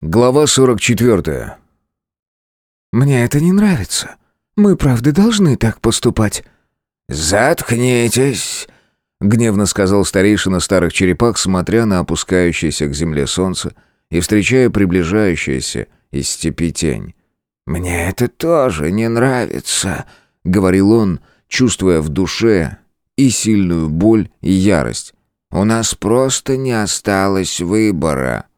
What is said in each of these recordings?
Глава 44. «Мне это не нравится. Мы, правда, должны так поступать». «Заткнитесь!» — гневно сказал старейшина старых черепах, смотря на опускающееся к земле солнце и встречая приближающуюся из степи тень. «Мне это тоже не нравится», — говорил он, чувствуя в душе и сильную боль, и ярость. «У нас просто не осталось выбора».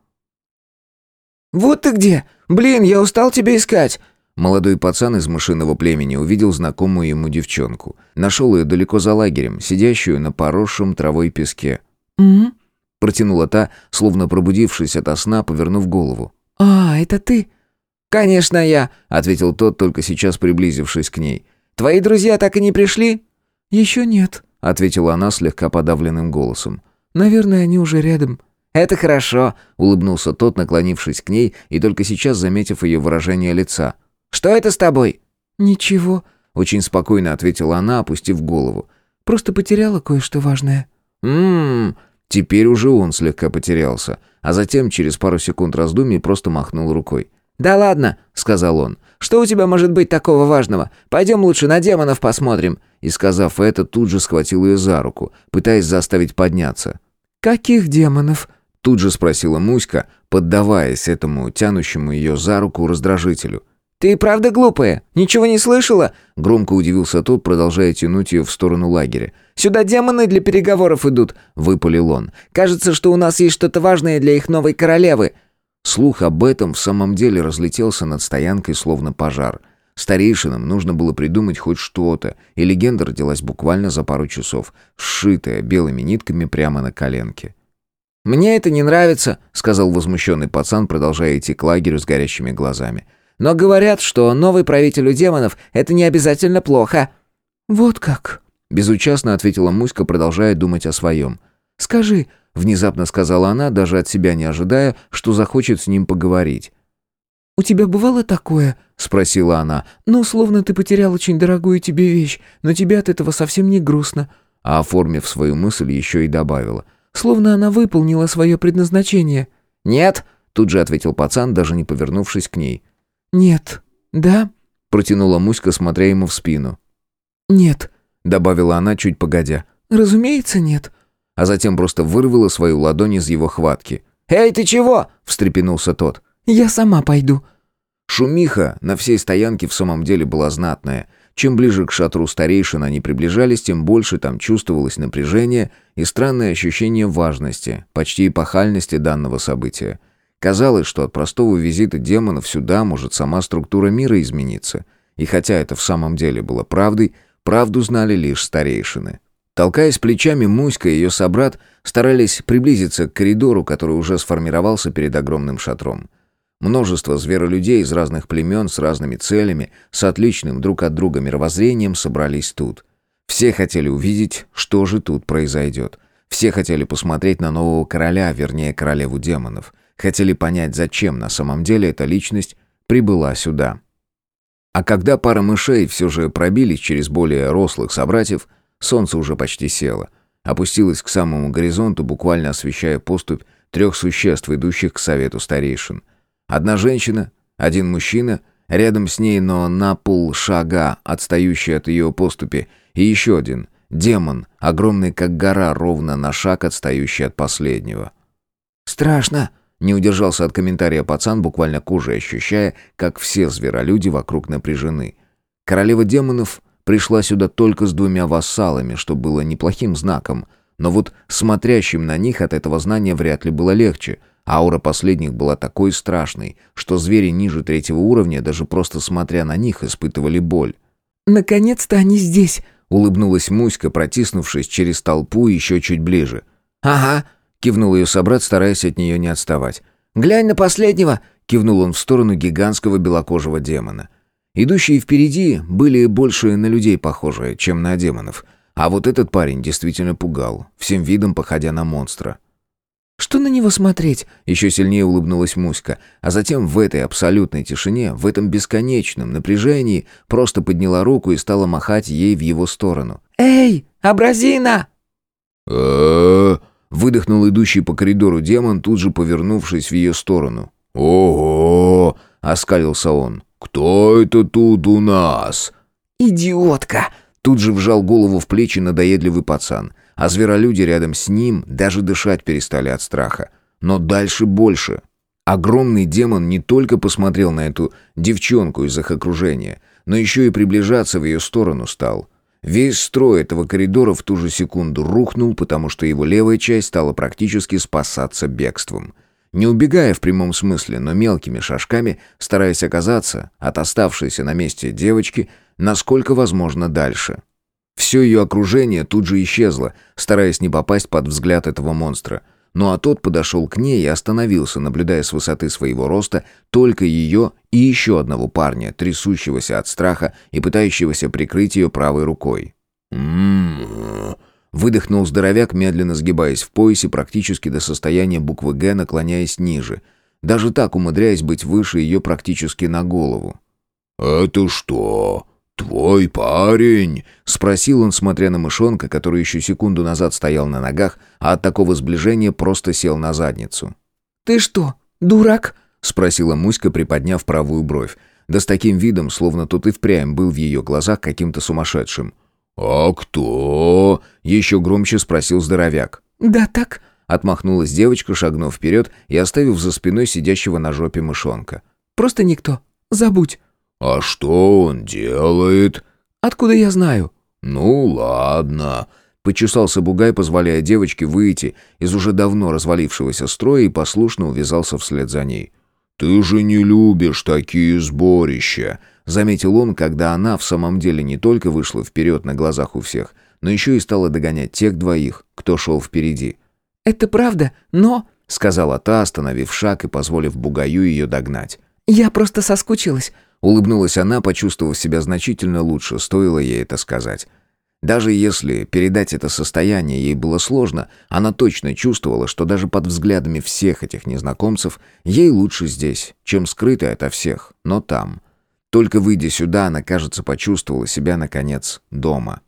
«Вот ты где! Блин, я устал тебя искать!» Молодой пацан из мышиного племени увидел знакомую ему девчонку. Нашел ее далеко за лагерем, сидящую на поросшем травой песке. «Угу». Протянула та, словно пробудившись ото сна, повернув голову. «А, это ты?» «Конечно я», — ответил тот, только сейчас приблизившись к ней. «Твои друзья так и не пришли?» «Еще нет», — ответила она слегка подавленным голосом. «Наверное, они уже рядом». «Это хорошо», — улыбнулся тот, наклонившись к ней и только сейчас заметив ее выражение лица. «Что это с тобой?» «Ничего», — очень спокойно ответила она, опустив голову. «Просто потеряла кое-что важное». «М-м-м...» Теперь уже он слегка потерялся, а затем через пару секунд раздумий просто махнул рукой. «Да ладно», — сказал он. «Что у тебя может быть такого важного? Пойдем лучше на демонов посмотрим». И, сказав это, тут же схватил ее за руку, пытаясь заставить подняться. «Каких демонов?» Тут же спросила Муська, поддаваясь этому тянущему ее за руку раздражителю. «Ты правда глупая? Ничего не слышала?» Громко удивился тот, продолжая тянуть ее в сторону лагеря. «Сюда демоны для переговоров идут», — выпалил он. «Кажется, что у нас есть что-то важное для их новой королевы». Слух об этом в самом деле разлетелся над стоянкой, словно пожар. Старейшинам нужно было придумать хоть что-то, и легенда родилась буквально за пару часов, сшитая белыми нитками прямо на коленке. «Мне это не нравится», — сказал возмущенный пацан, продолжая идти к лагерю с горящими глазами. «Но говорят, что новый правитель у демонов — это не обязательно плохо». «Вот как?» — безучастно ответила Муська, продолжая думать о своем. «Скажи», — внезапно сказала она, даже от себя не ожидая, что захочет с ним поговорить. «У тебя бывало такое?» — спросила она. «Ну, словно ты потерял очень дорогую тебе вещь, но тебе от этого совсем не грустно». А оформив свою мысль, еще и добавила — Словно она выполнила свое предназначение». «Нет», — тут же ответил пацан, даже не повернувшись к ней. «Нет. Да?» — протянула Муська, смотря ему в спину. «Нет», — добавила она, чуть погодя. «Разумеется, нет». А затем просто вырвала свою ладонь из его хватки. «Эй, ты чего?» — встрепенулся тот. «Я сама пойду». Шумиха на всей стоянке в самом деле была знатная — чем ближе к шатру старейшин они приближались, тем больше там чувствовалось напряжение и странное ощущение важности, почти эпохальности данного события. Казалось, что от простого визита демонов сюда может сама структура мира измениться. И хотя это в самом деле было правдой, правду знали лишь старейшины. Толкаясь плечами, Муська и ее собрат старались приблизиться к коридору, который уже сформировался перед огромным шатром. Множество зверолюдей из разных племен с разными целями, с отличным друг от друга мировоззрением собрались тут. Все хотели увидеть, что же тут произойдет. Все хотели посмотреть на нового короля, вернее, королеву демонов. Хотели понять, зачем на самом деле эта личность прибыла сюда. А когда пара мышей все же пробились через более рослых собратьев, солнце уже почти село. Опустилось к самому горизонту, буквально освещая поступь трех существ, идущих к совету старейшин. Одна женщина, один мужчина, рядом с ней, но на полшага, отстающий от ее поступи, и еще один, демон, огромный как гора, ровно на шаг отстающий от последнего. «Страшно!» — не удержался от комментария пацан, буквально кожей ощущая, как все зверолюди вокруг напряжены. Королева демонов пришла сюда только с двумя вассалами, что было неплохим знаком, но вот смотрящим на них от этого знания вряд ли было легче — Аура последних была такой страшной, что звери ниже третьего уровня, даже просто смотря на них, испытывали боль. «Наконец-то они здесь!» — улыбнулась Муська, протиснувшись через толпу еще чуть ближе. «Ага!» — кивнул ее собрат, стараясь от нее не отставать. «Глянь на последнего!» — кивнул он в сторону гигантского белокожего демона. Идущие впереди были больше на людей похожи, чем на демонов. А вот этот парень действительно пугал, всем видом походя на монстра. «Что на него смотреть?» Еще сильнее улыбнулась Муська, а затем в этой абсолютной тишине, в этом бесконечном напряжении просто подняла руку и стала махать ей в его сторону. «Эй, абразина!» выдохнул идущий по коридору демон, тут же повернувшись в ее сторону. «Ого!» — оскалился он. «Кто это тут у нас?» «Идиотка!» Тут же вжал голову в плечи надоедливый пацан, а зверолюди рядом с ним даже дышать перестали от страха. Но дальше больше. Огромный демон не только посмотрел на эту девчонку из их окружения, но еще и приближаться в ее сторону стал. Весь строй этого коридора в ту же секунду рухнул, потому что его левая часть стала практически спасаться бегством. Не убегая в прямом смысле, но мелкими шажками, стараясь оказаться от оставшейся на месте девочки, насколько возможно дальше. Все ее окружение тут же исчезло, стараясь не попасть под взгляд этого монстра. Ну а тот подошел к ней и остановился, наблюдая с высоты своего роста только ее и еще одного парня, трясущегося от страха и пытающегося прикрыть ее правой рукой. «М-м-м...» Выдохнул здоровяк, медленно сгибаясь в поясе практически до состояния буквы «Г», наклоняясь ниже. Даже так умудряясь быть выше ее практически на голову. «Это что, твой парень?» — спросил он, смотря на мышонка, который еще секунду назад стоял на ногах, а от такого сближения просто сел на задницу. «Ты что, дурак?» — спросила Муська, приподняв правую бровь. Да с таким видом, словно тот и впрямь был в ее глазах каким-то сумасшедшим. «А кто?» — еще громче спросил здоровяк. «Да так», — отмахнулась девочка, шагнув вперед и оставив за спиной сидящего на жопе мышонка. «Просто никто. Забудь». «А что он делает?» «Откуда я знаю?» «Ну ладно». Почесался бугай, позволяя девочке выйти из уже давно развалившегося строя и послушно увязался вслед за ней. «Ты же не любишь такие сборища», Заметил он, когда она в самом деле не только вышла вперед на глазах у всех, но еще и стала догонять тех двоих, кто шел впереди. «Это правда, но...» — сказала та, остановив шаг и позволив Бугаю ее догнать. «Я просто соскучилась». Улыбнулась она, почувствовав себя значительно лучше, стоило ей это сказать. Даже если передать это состояние ей было сложно, она точно чувствовала, что даже под взглядами всех этих незнакомцев ей лучше здесь, чем скрыто ото всех, но там — только выйдя сюда, она, кажется, почувствовала себя, наконец, дома.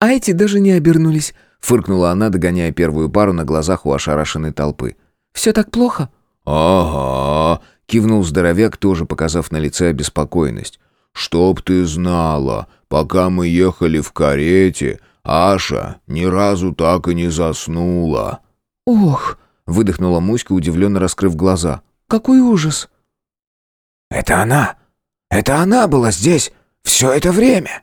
«А эти даже не обернулись», — фыркнула она, догоняя первую пару на глазах у ошарашенной толпы. «Все так плохо?» «Ага», — кивнул здоровяк, тоже показав на лице обеспокоенность. «Чтоб ты знала, пока мы ехали в карете, Аша ни разу так и не заснула». «Ох», — выдохнула Муська, удивленно раскрыв глаза. «Какой ужас!» «Это она!» Это она была здесь все это время!»